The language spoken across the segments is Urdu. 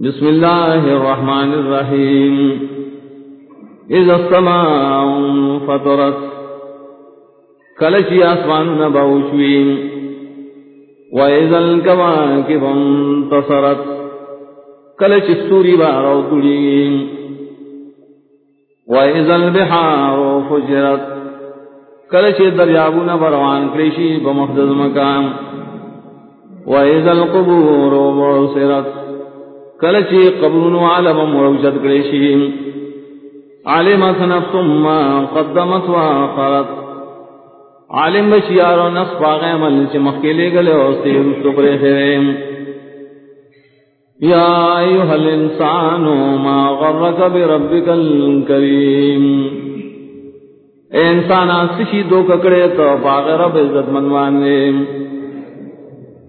بسم الله الرحمن الرحيم إذا السماء فطرت كلشي أسوان نبوشوين وإذا الكواكب انتصرت كلشي السوري بارو تلين وإذا البحار فجرت كلشي الدريابون بروان كلشي بمخدز مكان وإذا القبور بعصرت کلچی قبرون عالم مروجت گریشی علمت نفس ما قدمت و آخرت. عالم بشیار و نفس باغ عمل چی مخیلے گلے اور سیر سکرے خیرے یا ایوہ الانسان ما غرک بربک الکریم. اے انسان آسشی دو ککڑے تو باغ رب عزت منوانے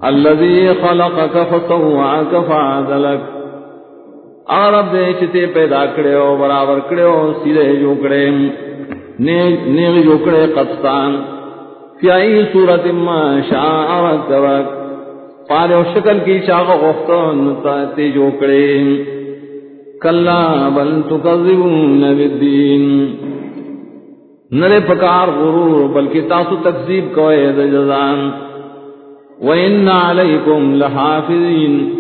الذي خلقك فسواك فعدلك عرب دے چتے پیدا کرے ہو برابر کرے ہو سیدھے جو کرے نیغ جو کرے قطستان فی آئی صورت ما شاء رکبک پارے و شکل کی شاق غفتان تے جو کرے کلا بل تکذبون بالدین۔ نرے پکار غرور، بلکہ تاسو تکذیب کوئے جزان وَإِنَّ عَلَيْكُمْ لَحَافِظِينَ۔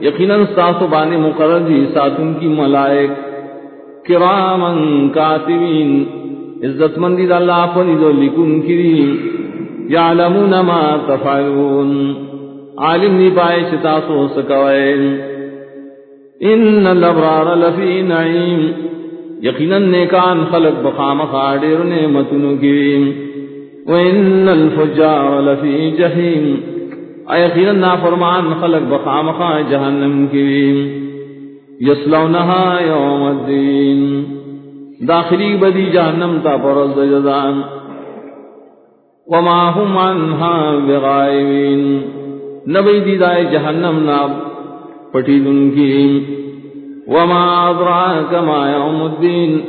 یقیناً ساسو بانے مقرر دی ساتن کی ملائک کرامن کاتبین عزت مندی دا اللہ فریدو لکن کری یعلمون ما تفعلون۔ عالم نی پائے چتاسو سکوائن ان الابرار لفی نعیم۔ یقیناً نیکان خلق بخام خاڑر نعمتن کریم وَإِنَّ الْفُجَّارَ لَفِي جَحِيمٍ ایقینا نافرمان خلق بخامخا جہنم کی یسلونہا یوم الدین. داخلی بدی جہنم تا پرز جزان. وما هم عنها بغائبین. نبی دیدائے جہنم ناب پٹی دن کی وما ادراک ما یوم الدین.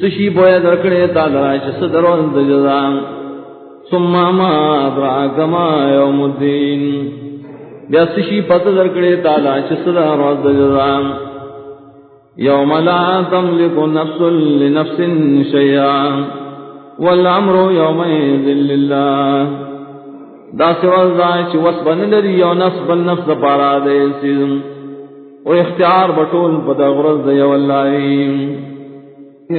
سشی بویا درکڑے تا درائش صدرون جزان. ثم ما ادراك ما يوم الدين بیا سشی پت درکڑے تالا چسدا روز جزام یوم لا تملک نفس لنفس شیئا والامر یومئذ للہ دا سوال دا چی وصبن لری یو نفس بل نفس پارا دے سیزم و اختیار بطول پتا غرز دے واللہیم